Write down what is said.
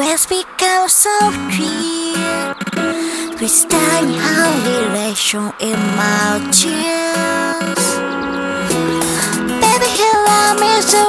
always become so clear. With tiny relation in my tears. Baby, here I miss the